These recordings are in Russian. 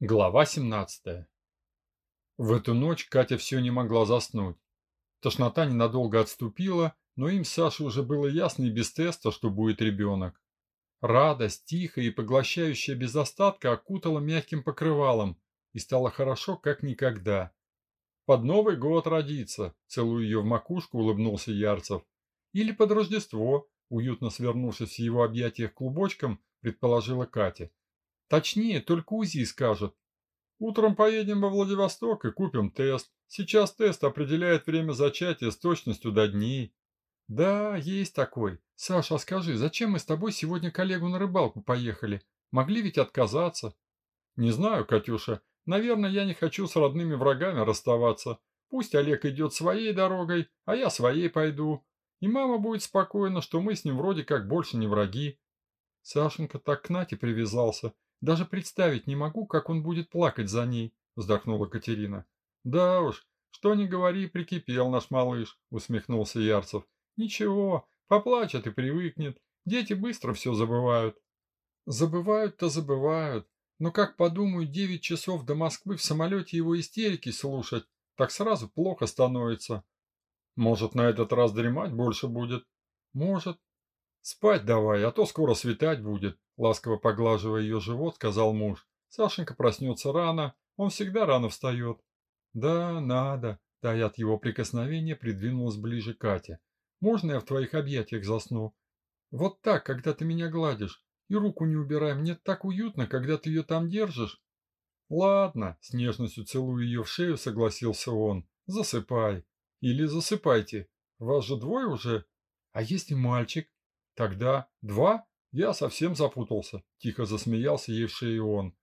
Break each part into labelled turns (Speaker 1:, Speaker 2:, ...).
Speaker 1: Глава 17. В эту ночь Катя все не могла заснуть. Тошнота ненадолго отступила, но им Саше уже было ясно и без теста, что будет ребенок. Радость, тихая и поглощающая без остатка, окутала мягким покрывалом, и стало хорошо, как никогда. «Под Новый год родиться!» – целуя ее в макушку, улыбнулся Ярцев. «Или под Рождество!» – уютно свернувшись в его объятиях клубочком, предположила Катя. Точнее, только УЗИ скажет. Утром поедем во Владивосток и купим тест. Сейчас тест определяет время зачатия с точностью до дней. Да, есть такой. Саша, а скажи, зачем мы с тобой сегодня коллегу на рыбалку поехали? Могли ведь отказаться. Не знаю, Катюша. Наверное, я не хочу с родными врагами расставаться. Пусть Олег идет своей дорогой, а я своей пойду. И мама будет спокойна, что мы с ним вроде как больше не враги. Сашенька так к Нате привязался. Даже представить не могу, как он будет плакать за ней, вздохнула Катерина. Да уж, что ни говори, прикипел наш малыш, усмехнулся Ярцев. Ничего, поплачет и привыкнет. Дети быстро все забывают. Забывают-то забывают. Но как подумают девять часов до Москвы в самолете его истерики слушать, так сразу плохо становится. Может, на этот раз дремать больше будет? Может. Спать давай, а то скоро светать будет. Ласково поглаживая ее живот, сказал муж. Сашенька проснется рано, он всегда рано встает. Да, надо. Тая от его прикосновения придвинулась ближе Катя. Можно я в твоих объятиях засну? Вот так, когда ты меня гладишь. И руку не убирай, мне так уютно, когда ты ее там держишь. Ладно, с нежностью целуя ее в шею, согласился он. Засыпай. Или засыпайте. Вас же двое уже? А есть и мальчик? Тогда два? Я совсем запутался, тихо засмеялся ей в шею он.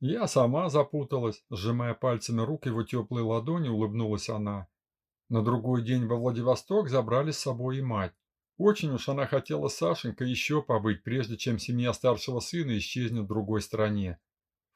Speaker 1: Я сама запуталась, сжимая пальцами рук его теплой ладони, улыбнулась она. На другой день во Владивосток забрали с собой и мать. Очень уж она хотела Сашенька еще побыть, прежде чем семья старшего сына исчезнет в другой стране.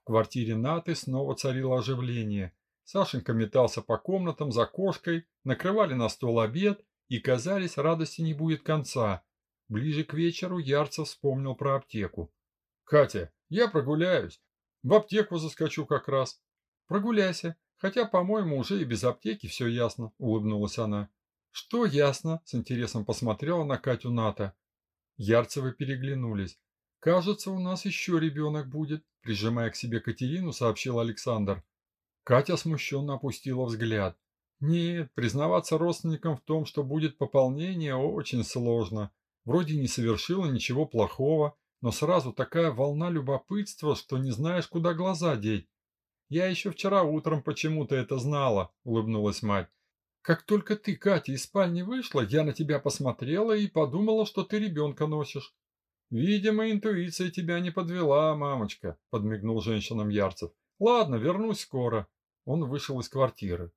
Speaker 1: В квартире Наты снова царило оживление. Сашенька метался по комнатам за кошкой, накрывали на стол обед, и, казались, радости не будет конца. Ближе к вечеру Ярцев вспомнил про аптеку. «Катя, я прогуляюсь. В аптеку заскочу как раз». «Прогуляйся. Хотя, по-моему, уже и без аптеки все ясно», — улыбнулась она. «Что ясно?» — с интересом посмотрела на Катю Ната. Ярцевы переглянулись. «Кажется, у нас еще ребенок будет», — прижимая к себе Катерину, сообщил Александр. Катя смущенно опустила взгляд. «Нет, признаваться родственникам в том, что будет пополнение, очень сложно. Вроде не совершила ничего плохого, но сразу такая волна любопытства, что не знаешь, куда глаза деть. Я еще вчера утром почему-то это знала, улыбнулась мать. Как только ты, Катя, из спальни вышла, я на тебя посмотрела и подумала, что ты ребенка носишь. Видимо, интуиция тебя не подвела, мамочка, подмигнул женщинам Ярцев. Ладно, вернусь скоро. Он вышел из квартиры.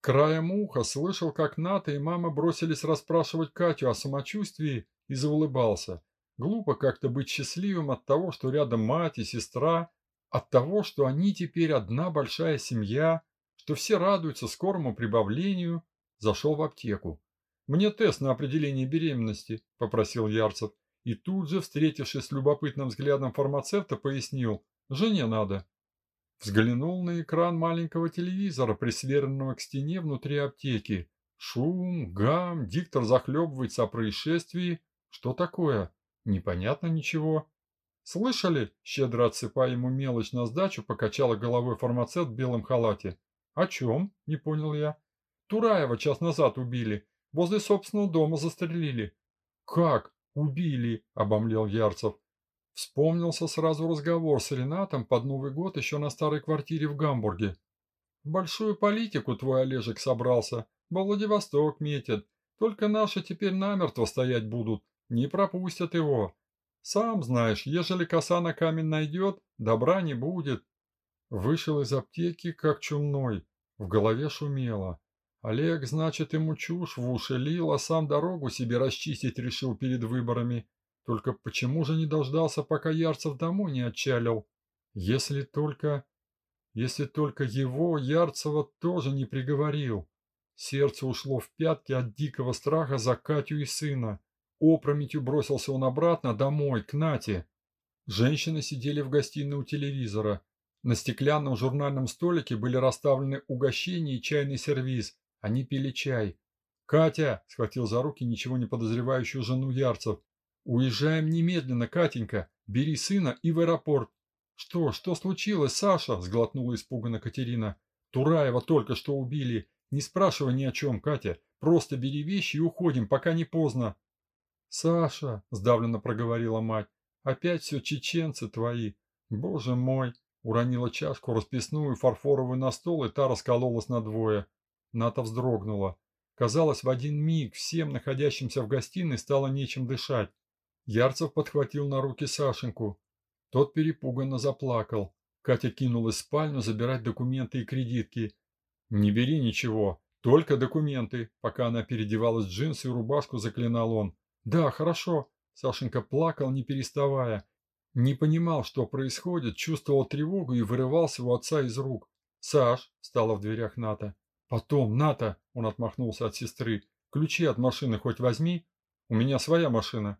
Speaker 1: Краем уха слышал, как Ната и мама бросились расспрашивать Катю о самочувствии и заулыбался. Глупо как-то быть счастливым от того, что рядом мать и сестра, от того, что они теперь одна большая семья, что все радуются скорому прибавлению. Зашел в аптеку. «Мне тест на определение беременности», – попросил Ярцев. И тут же, встретившись с любопытным взглядом фармацевта, пояснил «Жене надо». Взглянул на экран маленького телевизора, присверленного к стене внутри аптеки. Шум, гам, диктор захлебывается о происшествии, что такое? Непонятно ничего. Слышали? Щедро отсыпая ему мелочь на сдачу, покачала головой фармацевт в белом халате. О чем? Не понял я. Тураева час назад убили. Возле собственного дома застрелили. Как? Убили? Обомлел Ярцев. Вспомнился сразу разговор с Ренатом под Новый год еще на старой квартире в Гамбурге. большую политику твой Олежек собрался. Во Владивосток метит. Только наши теперь намертво стоять будут, не пропустят его. Сам знаешь, ежели коса на камень найдет, добра не будет. Вышел из аптеки, как чумной. В голове шумело. Олег, значит, ему чушь в уши лил, а сам дорогу себе расчистить решил перед выборами. Только почему же не дождался, пока Ярцев домой не отчалил? Если только... Если только его, Ярцева, тоже не приговорил. Сердце ушло в пятки от дикого страха за Катю и сына. Опрометью бросился он обратно, домой, к Нате. Женщины сидели в гостиной у телевизора. На стеклянном журнальном столике были расставлены угощения и чайный сервиз. Они пили чай. «Катя!» – схватил за руки ничего не подозревающую жену Ярцев. «Уезжаем немедленно, Катенька! Бери сына и в аэропорт!» «Что? Что случилось, Саша?» – сглотнула испуганно Катерина. «Тураева только что убили. Не спрашивай ни о чем, Катя. Просто бери вещи и уходим, пока не поздно». «Саша!» – сдавленно проговорила мать. «Опять все чеченцы твои. Боже мой!» Уронила чашку расписную фарфоровую на стол, и та раскололась надвое. Ната вздрогнула. Казалось, в один миг всем находящимся в гостиной стало нечем дышать. Ярцев подхватил на руки Сашеньку. Тот перепуганно заплакал. Катя кинулась в спальню забирать документы и кредитки. «Не бери ничего, только документы», пока она переодевалась в джинсы и рубашку, заклинал он. «Да, хорошо». Сашенька плакал, не переставая. Не понимал, что происходит, чувствовал тревогу и вырывался у отца из рук. «Саш!» – стала в дверях Ната. «Потом, Ната!» – он отмахнулся от сестры. «Ключи от машины хоть возьми. У меня своя машина».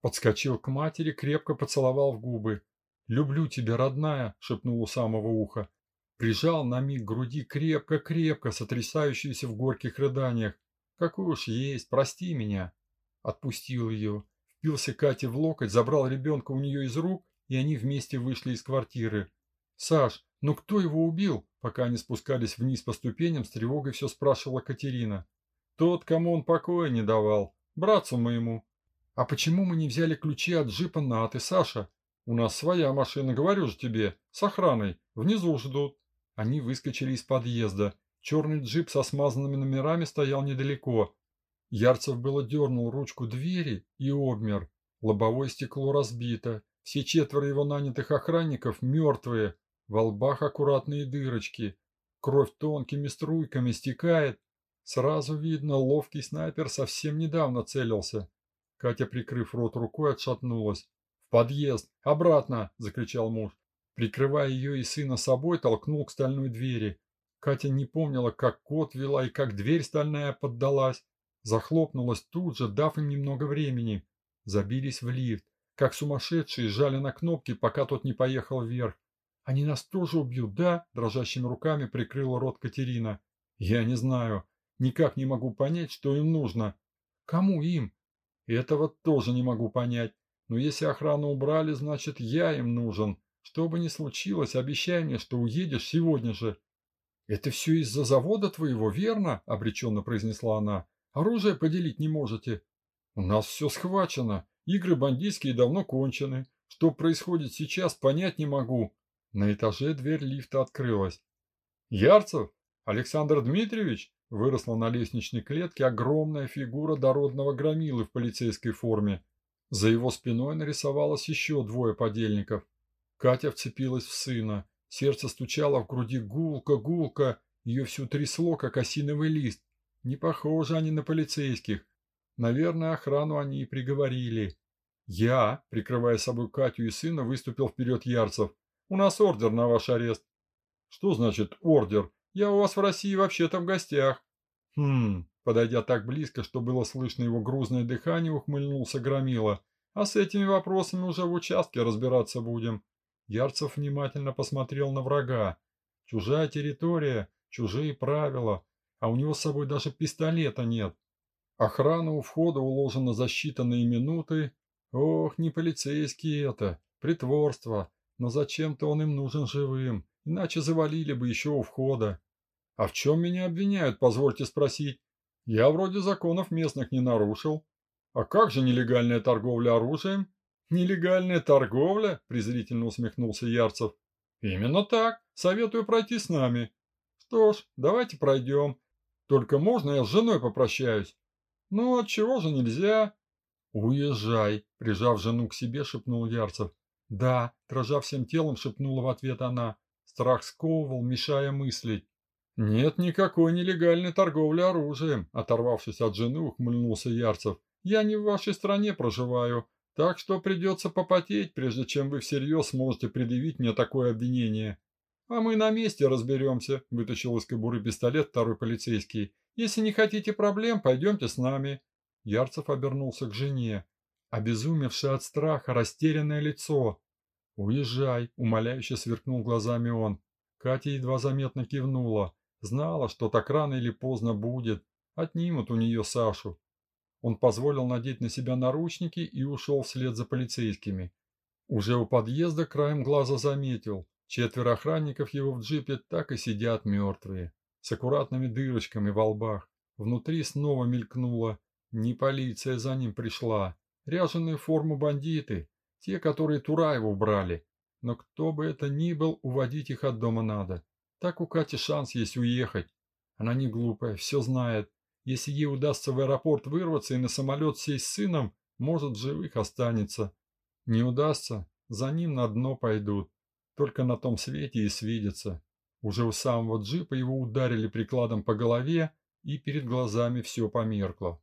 Speaker 1: Подскочил к матери, крепко поцеловал в губы. «Люблю тебя, родная!» – шепнул у самого уха. Прижал на миг груди крепко-крепко, сотрясающуюся в горьких рыданиях. «Какой уж есть, прости меня!» Отпустил ее. Впился Кате в локоть, забрал ребенка у нее из рук, и они вместе вышли из квартиры. «Саш, ну кто его убил?» Пока они спускались вниз по ступеням, с тревогой все спрашивала Катерина. «Тот, кому он покоя не давал. Братцу моему». «А почему мы не взяли ключи от джипа Наты, Саша? У нас своя машина, говорю же тебе, с охраной. Внизу ждут». Они выскочили из подъезда. Черный джип со смазанными номерами стоял недалеко. Ярцев было дернул ручку двери и обмер. Лобовое стекло разбито. Все четверо его нанятых охранников мертвые. Во лбах аккуратные дырочки. Кровь тонкими струйками стекает. Сразу видно, ловкий снайпер совсем недавно целился. Катя, прикрыв рот рукой, отшатнулась. «В подъезд! Обратно!» – закричал муж. Прикрывая ее и сына собой, толкнул к стальной двери. Катя не помнила, как кот вела и как дверь стальная поддалась. Захлопнулась тут же, дав им немного времени. Забились в лифт. Как сумасшедшие жали на кнопки, пока тот не поехал вверх. «Они нас тоже убьют, да?» – дрожащими руками прикрыла рот Катерина. «Я не знаю. Никак не могу понять, что им нужно». «Кому им?» «Этого тоже не могу понять. Но если охрану убрали, значит, я им нужен. Что бы ни случилось, обещай мне, что уедешь сегодня же». «Это все из-за завода твоего, верно?» – обреченно произнесла она. Оружие поделить не можете. У нас все схвачено. Игры бандитские давно кончены. Что происходит сейчас, понять не могу. На этаже дверь лифта открылась. Ярцев? Александр Дмитриевич? Выросла на лестничной клетке огромная фигура дородного громилы в полицейской форме. За его спиной нарисовалось еще двое подельников. Катя вцепилась в сына. Сердце стучало в груди гулко-гулко. Ее всю трясло, как осиновый лист. Не похожи они на полицейских. Наверное, охрану они и приговорили. Я, прикрывая собой Катю и сына, выступил вперед Ярцев. У нас ордер на ваш арест. Что значит ордер? Я у вас в России вообще-то в гостях. Хм, подойдя так близко, что было слышно его грузное дыхание, ухмыльнулся Громила. А с этими вопросами уже в участке разбираться будем. Ярцев внимательно посмотрел на врага. Чужая территория, чужие правила а у него с собой даже пистолета нет. Охрана у входа уложена за считанные минуты. Ох, не полицейские это, притворство. Но зачем-то он им нужен живым, иначе завалили бы еще у входа. А в чем меня обвиняют, позвольте спросить? Я вроде законов местных не нарушил. А как же нелегальная торговля оружием? Нелегальная торговля? Презрительно усмехнулся Ярцев. Именно так. Советую пройти с нами. Что ж, давайте пройдем. Только можно я с женой попрощаюсь? Ну, от чего же нельзя? Уезжай, прижав жену к себе, шепнул Ярцев. Да, дрожа всем телом, шепнула в ответ она. Страх сковывал, мешая мыслить. «Нет никакой нелегальной торговли оружием», – оторвавшись от жены, ухмыльнулся Ярцев. «Я не в вашей стране проживаю, так что придется попотеть, прежде чем вы всерьез сможете предъявить мне такое обвинение. «А мы на месте разберемся», – вытащил из кобуры пистолет второй полицейский. «Если не хотите проблем, пойдемте с нами». Ярцев обернулся к жене. Обезумевшее от страха, растерянное лицо. «Уезжай», – умоляюще сверкнул глазами он. Катя едва заметно кивнула. Знала, что так рано или поздно будет. Отнимут у нее Сашу. Он позволил надеть на себя наручники и ушел вслед за полицейскими. Уже у подъезда краем глаза заметил. Четверо охранников его в джипе так и сидят мертвые, с аккуратными дырочками во лбах. Внутри снова мелькнуло. Не полиция за ним пришла. Ряженые форму бандиты. Те, которые Тураеву брали. Но кто бы это ни был, уводить их от дома надо. Так у Кати шанс есть уехать. Она не глупая, все знает. Если ей удастся в аэропорт вырваться и на самолет сесть с сыном, может, живых останется. Не удастся, за ним на дно пойдут. Только на том свете и свидятся. Уже у самого джипа его ударили прикладом по голове, и перед глазами все померкло.